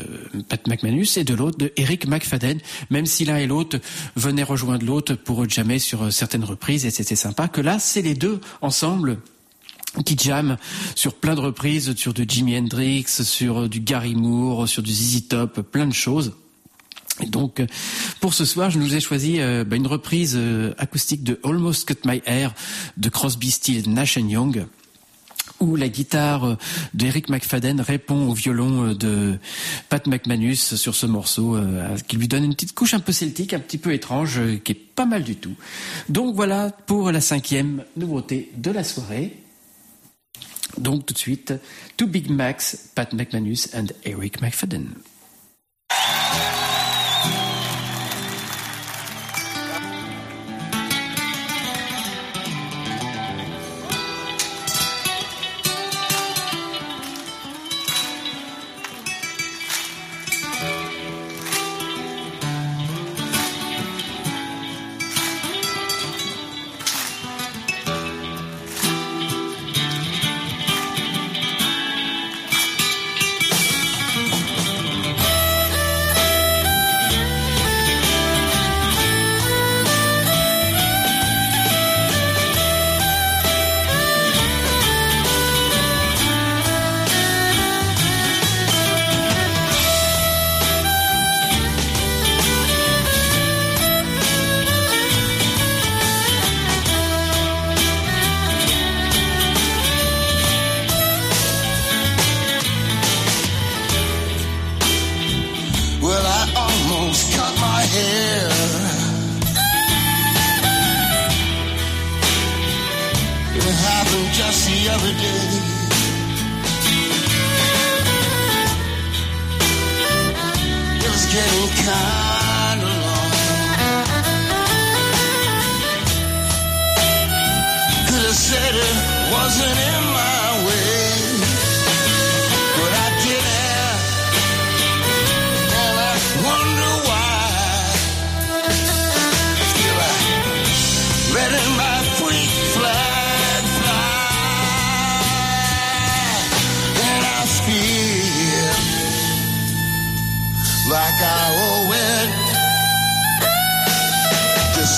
Pat McManus et de l'autre de Eric McFadden même si l'un et l'autre venaient rejoindre l'autre pour jamais sur euh, certaines reprises et c'était sympa que là c'est les deux ensemble qui jam sur plein de reprises sur du Jimi Hendrix sur euh, du Gary Moore sur du ZZ Top plein de choses donc, euh, pour ce soir, je nous ai choisi euh, bah, une reprise euh, acoustique de Almost Cut My Hair de Crosby, Stills, Nash Young où la guitare d'Eric McFadden répond au violon de Pat McManus sur ce morceau, qui lui donne une petite couche un peu celtique, un petit peu étrange, qui est pas mal du tout. Donc voilà pour la cinquième nouveauté de la soirée. Donc tout de suite, To Big Max, Pat McManus and Eric McFadden. Hair. It happened just the other day. It was getting kind of long. Could have said it wasn't in my way,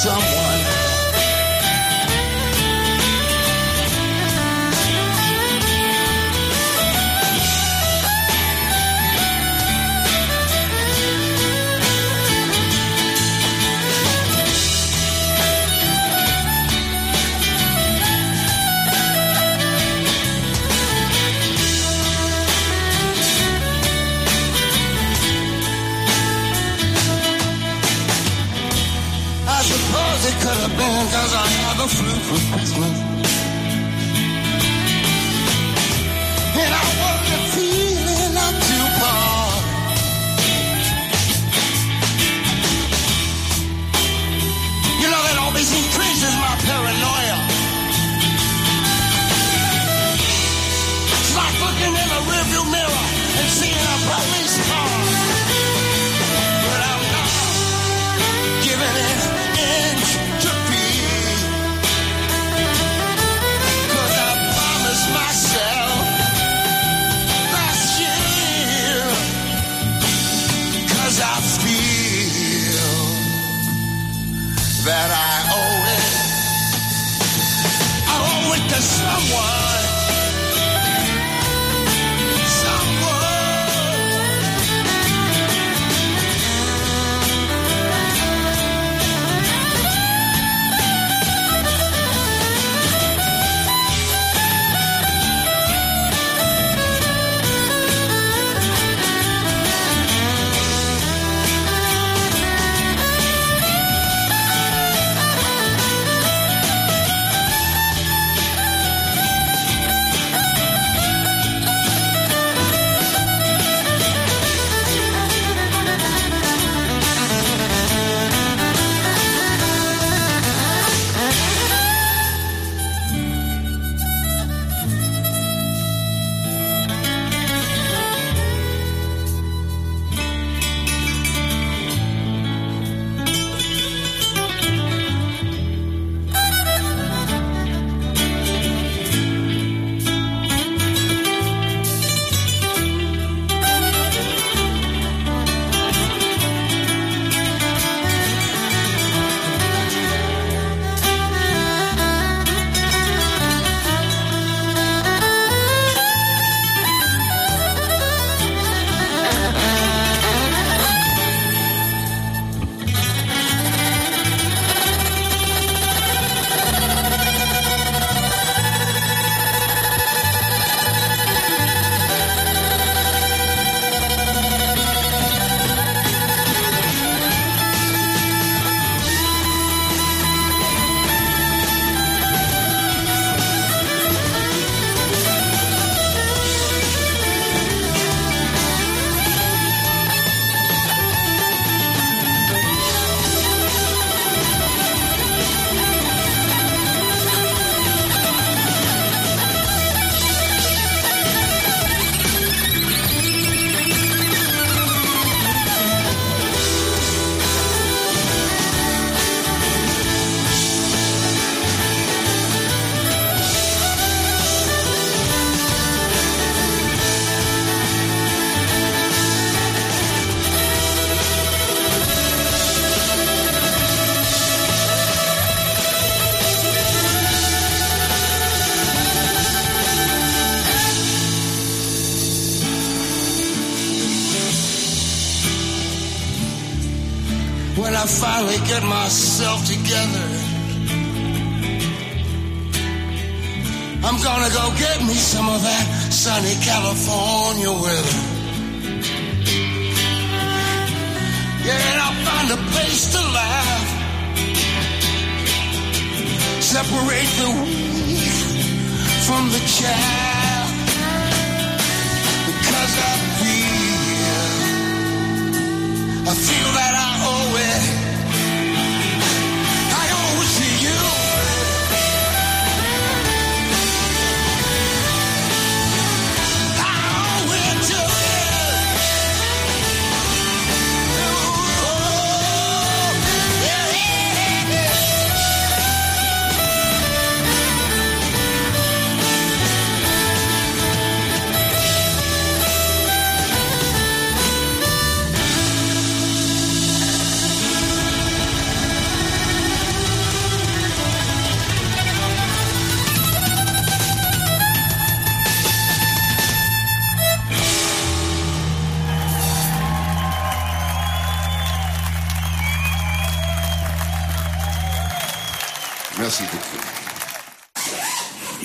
to Cause I have a flu for Christmas. Get myself together, I'm gonna go get me some of that sunny California weather. Yeah, and I'll find a place to laugh. Separate the wheat from the chaff.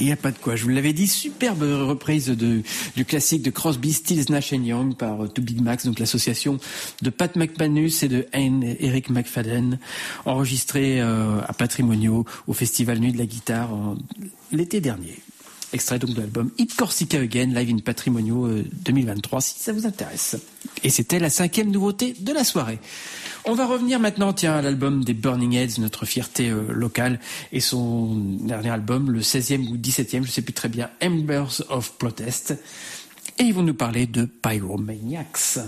N'y a pas de quoi. Je vous l'avais dit, superbe reprise de, du classique de Crosby, Stills, Nash Young par euh, Two Big Max, donc l'association de Pat McManus et de Eric McFadden, enregistré euh, à Patrimonio au Festival Nuit de la Guitare l'été dernier. Extrait donc de l'album Hit Corsica Again, live in Patrimonio euh, 2023, si ça vous intéresse. Et c'était la cinquième nouveauté de la soirée. On va revenir maintenant, tiens, à l'album des Burning Heads, notre fierté euh, locale, et son dernier album, le 16e ou 17e, je sais plus très bien, Embers of Protest. Et ils vont nous parler de Pyromaniacs.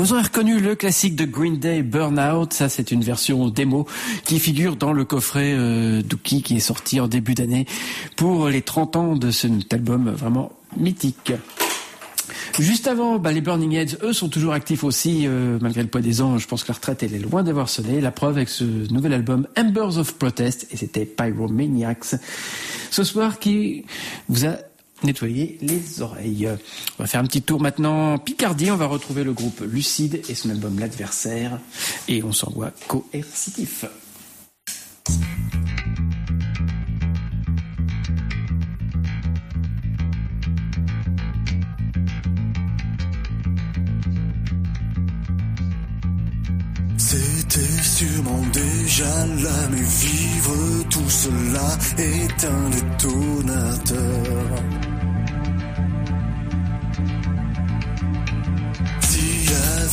Vous aurez reconnu le classique de Green Day, Burnout. Ça, c'est une version démo qui figure dans le coffret euh, Dookie qui est sorti en début d'année pour les 30 ans de cet album vraiment mythique. Juste avant, bah, les Burning Heads, eux, sont toujours actifs aussi, euh, malgré le poids des ans. Je pense que la retraite, elle est loin d'avoir sonné. La preuve avec ce nouvel album, Embers of Protest, et c'était Pyromaniacs. Ce soir, qui vous a nettoyé les oreilles. On va faire un petit tour maintenant Picardie. On va retrouver le groupe Lucide et son album L'Adversaire. Et on s'envoie coercitif. C'était sûrement déjà là, mais vivre tout cela est un détonateur.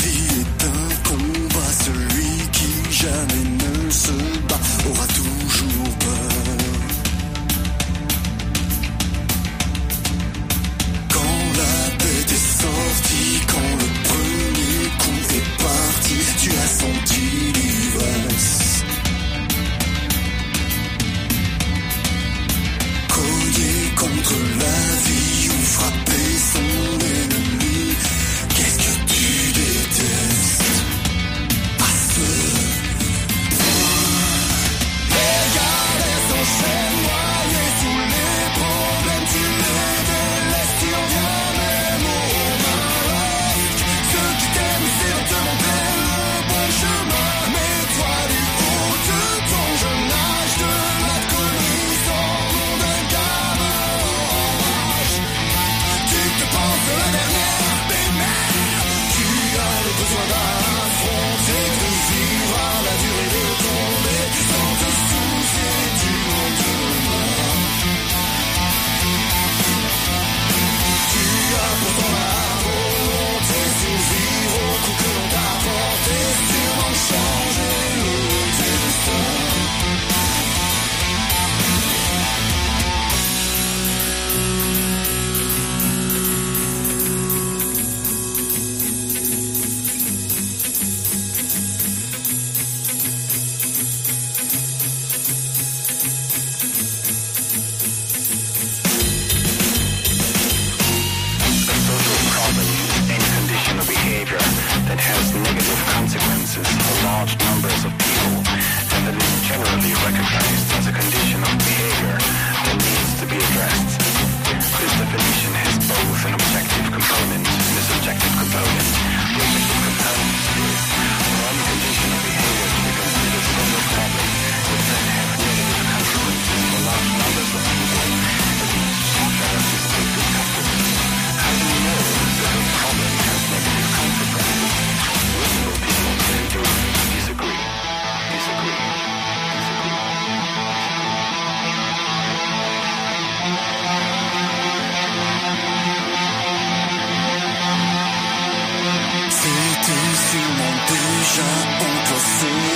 Vie est un combat, celui qui jamais ne se bat aura toujours peur. Quand la bête est sortie, quand le premier coup est parti, tu as senti l'ivresse. Cogner contre la vie ou frapper son ennemi, see.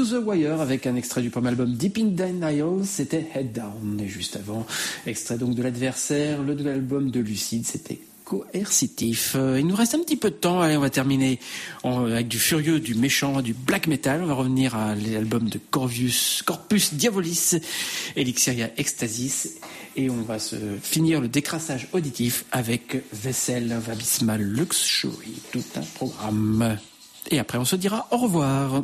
To The Wire avec un extrait du premier album Deep in Denial, c'était Head Down. Et juste avant, extrait donc de l'adversaire, le de l'album de Lucide, c'était coercitif. Euh, il nous reste un petit peu de temps. Allez, on va terminer avec du furieux, du méchant, du black metal. On va revenir à l'album de Corvus, Corpus Diabolis, Elixiria Ecstasis. Et on va se finir le décrassage auditif avec Vessel Vabisma Luxury. Tout un programme. Et après, on se dira au revoir.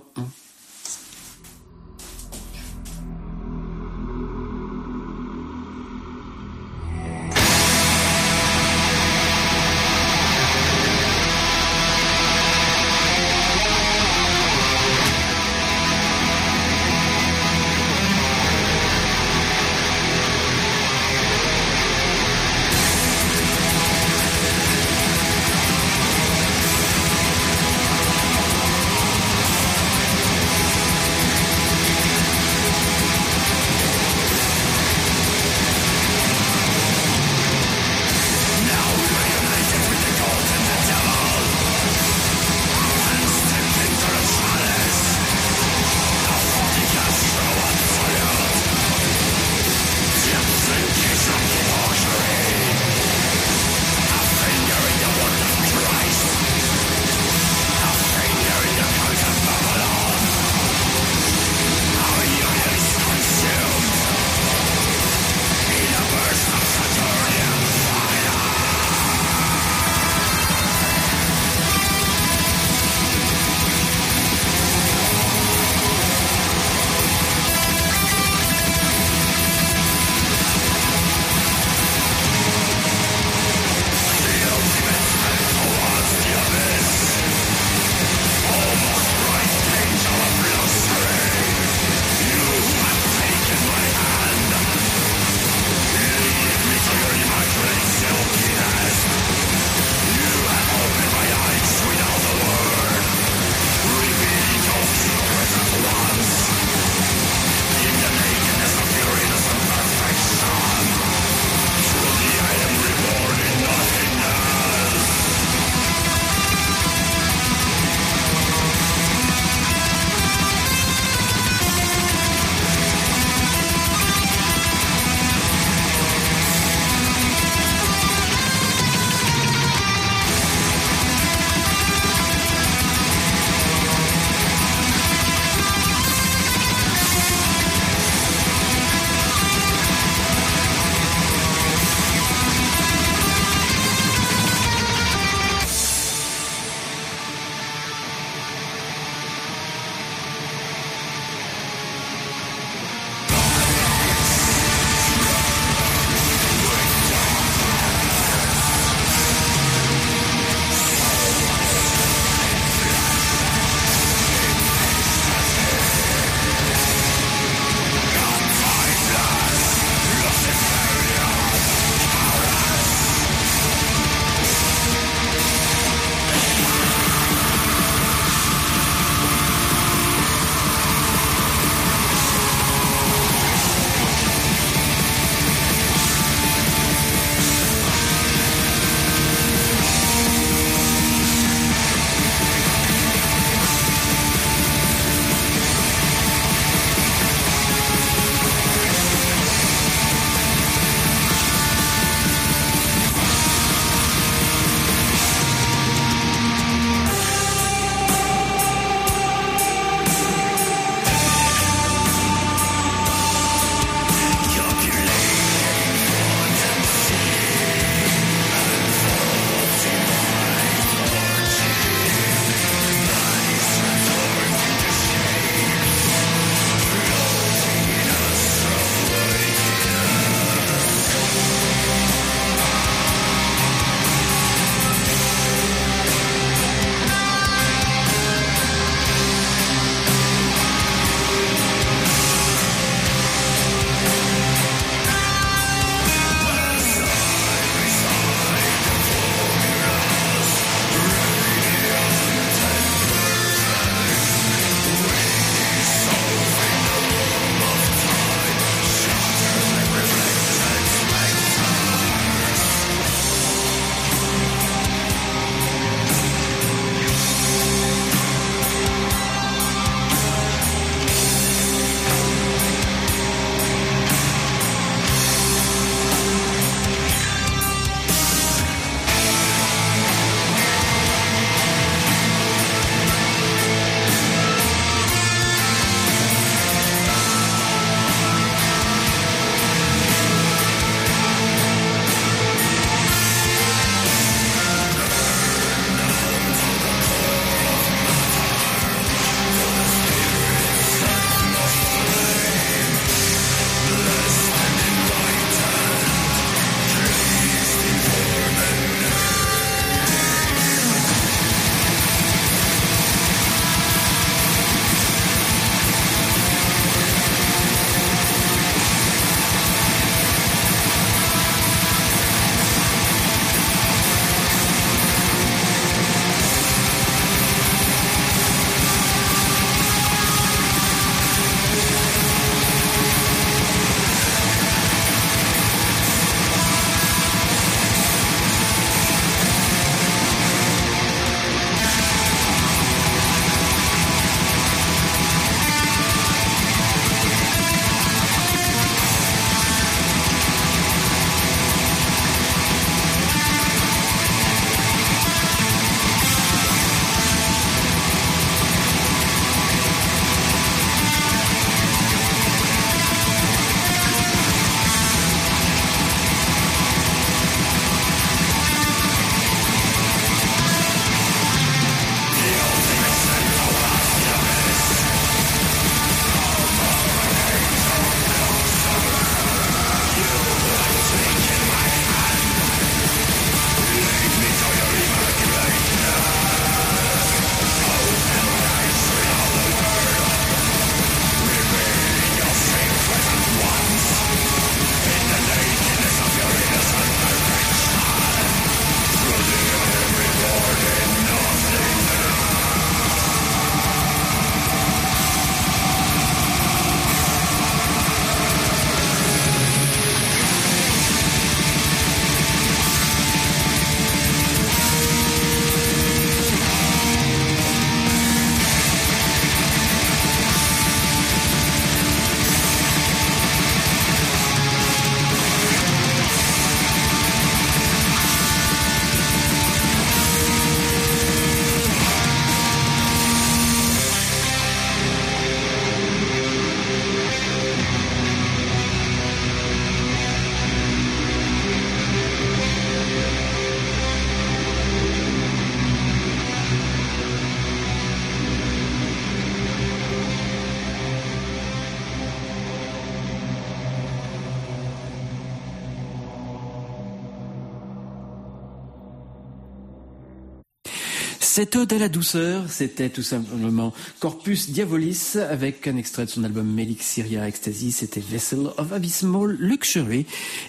Cette ode à la douceur, c'était tout simplement Corpus Diabolis avec un extrait de son album Melik Syria Ecstasy, c'était Vessel of Abysmal Luxury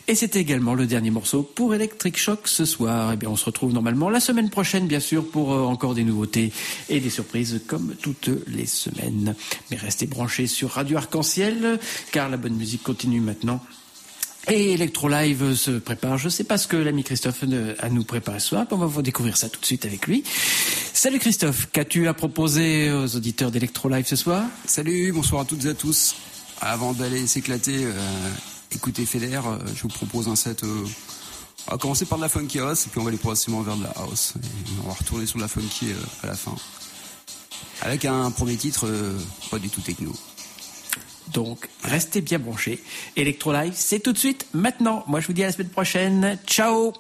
et c'était également le dernier morceau pour Electric Shock ce soir. Et bien on se retrouve normalement la semaine prochaine bien sûr pour euh, encore des nouveautés et des surprises comme toutes les semaines. Mais restez branchés sur Radio Arc-en-Ciel car la bonne musique continue maintenant. Et Electro Live se prépare. Je sais pas ce que l'ami Christophe euh, a nous préparé ce soir. On va découvrir ça tout de suite avec lui. Salut Christophe, qu'as-tu à proposer aux auditeurs d'Electro Live ce soir? Salut, bonsoir à toutes et à tous. Avant d'aller s'éclater, euh, écouter Feder, euh, je vous propose un set. euh, on va commencer par de la funky house et puis on va aller progressivement vers de la house. On va retourner sur de la funky euh, à la fin. Avec un premier titre euh, pas du tout techno. Donc, restez bien branchés. Electro Live, c'est tout de suite, maintenant. Moi, je vous dis à la semaine prochaine. Ciao